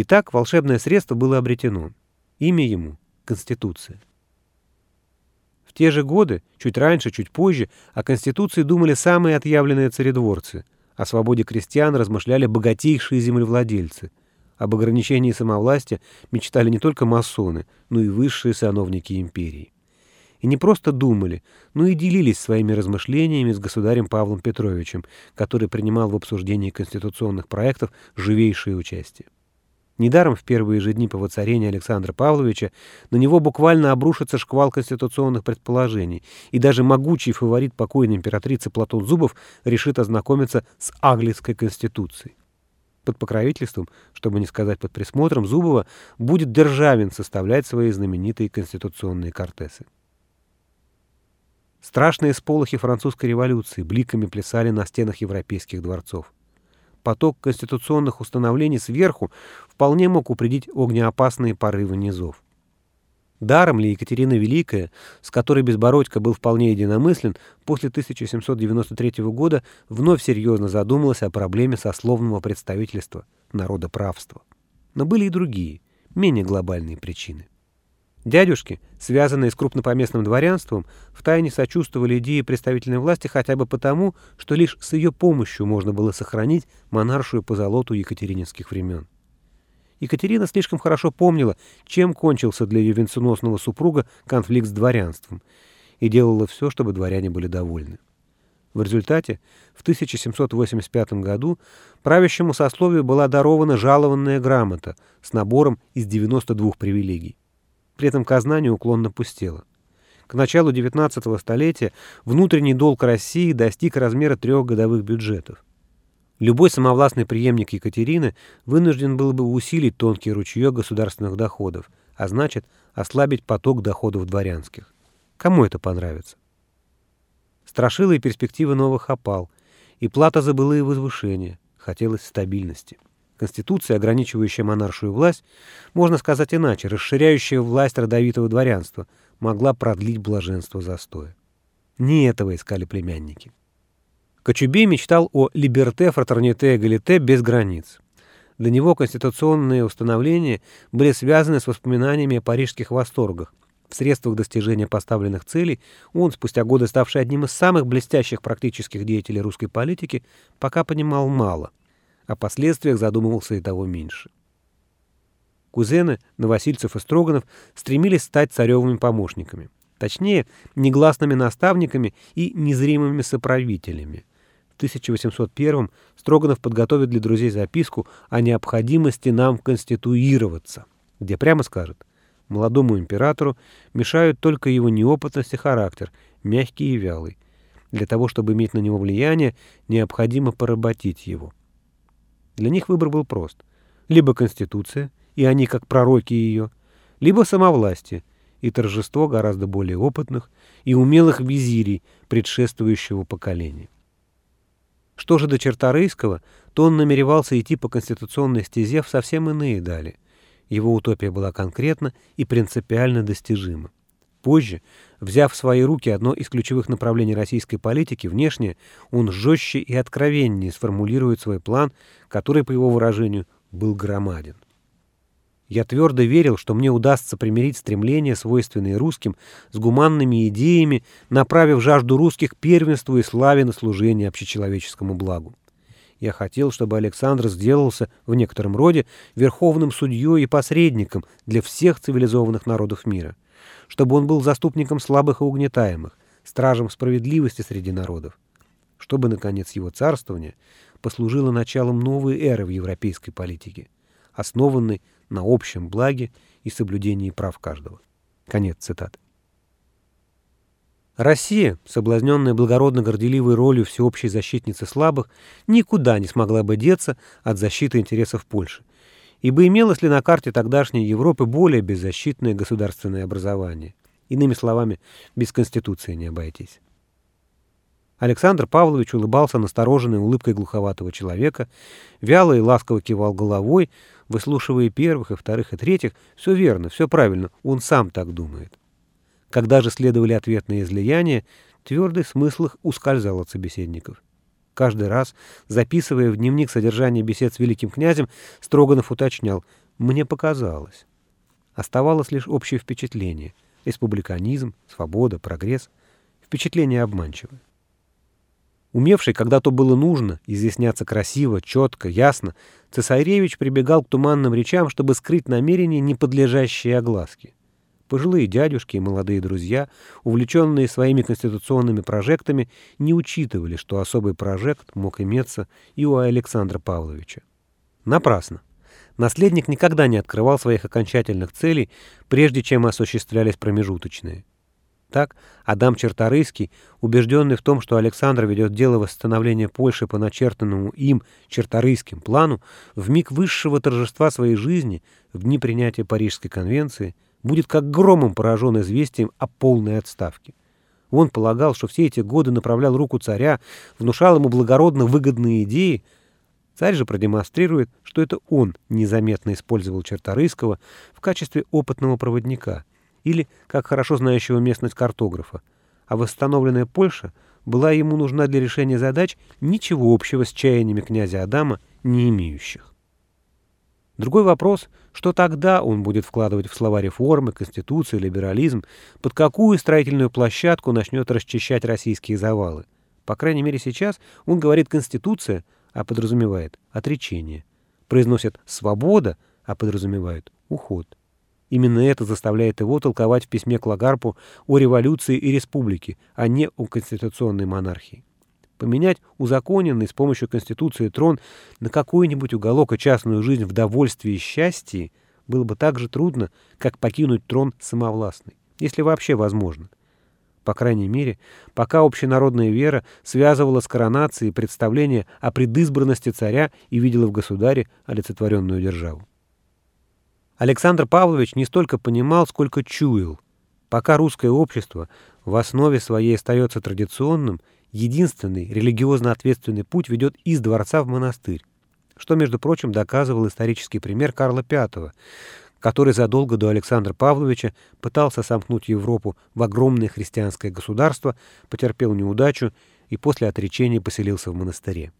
Итак, волшебное средство было обретено. Имя ему — Конституция. В те же годы, чуть раньше, чуть позже, о Конституции думали самые отъявленные царедворцы, о свободе крестьян размышляли богатейшие землевладельцы, об ограничении самовластия мечтали не только масоны, но и высшие сановники империи. И не просто думали, но и делились своими размышлениями с государем Павлом Петровичем, который принимал в обсуждении конституционных проектов живейшее участие. Недаром в первые же дни по воцарению Александра Павловича на него буквально обрушится шквал конституционных предположений, и даже могучий фаворит покойной императрицы Платон Зубов решит ознакомиться с Аглицкой конституцией. Под покровительством, чтобы не сказать под присмотром Зубова, будет Державин составлять свои знаменитые конституционные кортесы. Страшные сполохи французской революции бликами плясали на стенах европейских дворцов поток конституционных установлений сверху вполне мог упредить огнеопасные порывы низов. Даром ли Екатерина Великая, с которой Безбородько был вполне единомыслен, после 1793 года вновь серьезно задумалась о проблеме сословного представительства, народоправства. Но были и другие, менее глобальные причины. Дядюшки, связанные с крупнопоместным дворянством, втайне сочувствовали идее представительной власти хотя бы потому, что лишь с ее помощью можно было сохранить монаршую позолоту екатерининских времен. Екатерина слишком хорошо помнила, чем кончился для ее венценосного супруга конфликт с дворянством, и делала все, чтобы дворяне были довольны. В результате в 1785 году правящему сословию была дарована жалованная грамота с набором из 92 привилегий. При этом казна неуклонно пустела. К началу XIX столетия внутренний долг России достиг размера трех годовых бюджетов. Любой самовластный преемник Екатерины вынужден был бы усилить тонкий ручеек государственных доходов, а значит, ослабить поток доходов дворянских. Кому это понравится? Страшила перспективы новых опал, и плата за былые возвышения, хотелось стабильности. Конституция, ограничивающая монаршую власть, можно сказать иначе, расширяющая власть родовитого дворянства, могла продлить блаженство застоя. Не этого искали племянники. Кочубей мечтал о «либерте, фратерните, эгалите» без границ. Для него конституционные установления были связаны с воспоминаниями о парижских восторгах. В средствах достижения поставленных целей он, спустя годы ставший одним из самых блестящих практических деятелей русской политики, пока понимал мало. О последствиях задумывался и того меньше. Кузены, Новосильцев и Строганов стремились стать царевыми помощниками. Точнее, негласными наставниками и незримыми соправителями. В 1801 Строганов подготовит для друзей записку о необходимости нам конституироваться, где прямо скажет, молодому императору мешают только его неопытность и характер, мягкий и вялый. Для того, чтобы иметь на него влияние, необходимо поработить его. Для них выбор был прост. Либо Конституция, и они как пророки ее, либо самовластие, и торжество гораздо более опытных и умелых визирей предшествующего поколения. Что же до Черторийского, то он намеревался идти по конституционной стезе в совсем иные дали. Его утопия была конкретна и принципиально достижима. Позже, взяв в свои руки одно из ключевых направлений российской политики, внешне, он жестче и откровеннее сформулирует свой план, который, по его выражению, был громаден. Я твердо верил, что мне удастся примирить стремления, свойственные русским, с гуманными идеями, направив жажду русских к первенству и славе на служение общечеловеческому благу. Я хотел, чтобы Александр сделался в некотором роде верховным судьей и посредником для всех цивилизованных народов мира — чтобы он был заступником слабых и угнетаемых, стражем справедливости среди народов, чтобы, наконец, его царствование послужило началом новой эры в европейской политике, основанной на общем благе и соблюдении прав каждого. Конец цитаты. Россия, соблазненная благородно-горделивой ролью всеобщей защитницы слабых, никуда не смогла бы деться от защиты интересов Польши, ибо имелось ли на карте тогдашней Европы более беззащитное государственное образование. Иными словами, без Конституции не обойтись. Александр Павлович улыбался настороженной улыбкой глуховатого человека, вяло и ласково кивал головой, выслушивая первых, и вторых, и третьих. Все верно, все правильно, он сам так думает. Когда же следовали ответные излияния, твердый смысл их ускользал от собеседников. Каждый раз, записывая в дневник содержание бесед с великим князем, Строганов уточнял, Мне показалось. Оставалось лишь общее впечатление. Республиканизм, свобода, прогресс. Впечатление обманчивое. Умевший, когда то было нужно, изъясняться красиво, четко, ясно, цесаревич прибегал к туманным речам, чтобы скрыть намерения, не подлежащие огласке. Пожилые дядюшки и молодые друзья, увлеченные своими конституционными прожектами, не учитывали, что особый прожект мог иметься и у Александра Павловича. Напрасно. Наследник никогда не открывал своих окончательных целей, прежде чем осуществлялись промежуточные. Так, Адам Черторийский, убежденный в том, что Александр ведет дело восстановления Польши по начертанному им Черторийским плану, в миг высшего торжества своей жизни, в дни принятия Парижской конвенции, будет как громом поражен известием о полной отставке. Он полагал, что все эти годы направлял руку царя, внушал ему благородно выгодные идеи. Царь же продемонстрирует, что это он незаметно использовал Черторийского в качестве опытного проводника или, как хорошо знающего местность картографа, а восстановленная Польша была ему нужна для решения задач, ничего общего с чаяниями князя Адама не имеющих. Другой вопрос, что тогда он будет вкладывать в слова реформы, конституции, либерализм, под какую строительную площадку начнет расчищать российские завалы. По крайней мере сейчас он говорит «конституция», а подразумевает «отречение». Произносит «свобода», а подразумевает «уход». Именно это заставляет его толковать в письме к Лагарпу о революции и республике, а не о конституционной монархии. Поменять узаконенный с помощью Конституции трон на какой-нибудь уголок и частную жизнь в довольстве и счастье было бы так же трудно, как покинуть трон самовластный, если вообще возможно. По крайней мере, пока общенародная вера связывала с коронацией представление о предызбранности царя и видела в государе олицетворенную державу. Александр Павлович не столько понимал, сколько чуял. Пока русское общество в основе своей остается традиционным единственный религиозно ответственный путь ведет из дворца в монастырь, что, между прочим, доказывал исторический пример Карла V, который задолго до Александра Павловича пытался сомкнуть Европу в огромное христианское государство, потерпел неудачу и после отречения поселился в монастыре.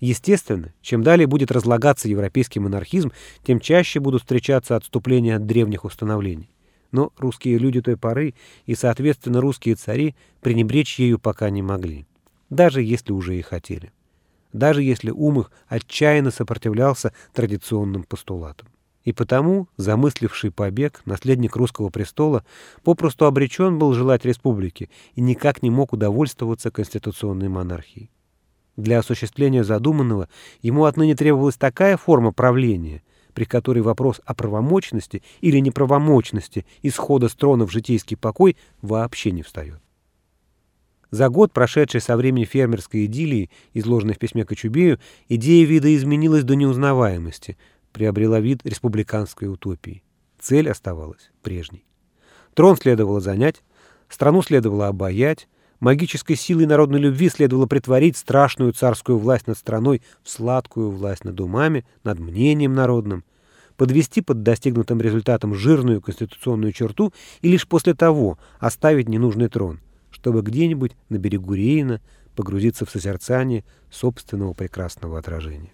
Естественно, чем далее будет разлагаться европейский монархизм, тем чаще будут встречаться отступления от древних установлений но русские люди той поры и, соответственно, русские цари пренебречь ею пока не могли, даже если уже и хотели, даже если ум их отчаянно сопротивлялся традиционным постулатам. И потому, замысливший побег, наследник русского престола попросту обречен был желать республики и никак не мог удовольствоваться конституционной монархией. Для осуществления задуманного ему отныне требовалась такая форма правления, при которой вопрос о правомочности или неправомочности исхода с трона в житейский покой вообще не встает. За год, прошедший со времени фермерской идиллии, изложенной в письме Кочубею, идея вида изменилась до неузнаваемости, приобрела вид республиканской утопии. Цель оставалась прежней. Трон следовало занять, страну следовало обаять, магической силой народной любви следовало притворить страшную царскую власть над страной в сладкую власть над умами, над мнением народным, подвести под достигнутым результатом жирную конституционную черту и лишь после того оставить ненужный трон, чтобы где-нибудь на берегу Рейна погрузиться в созерцание собственного прекрасного отражения.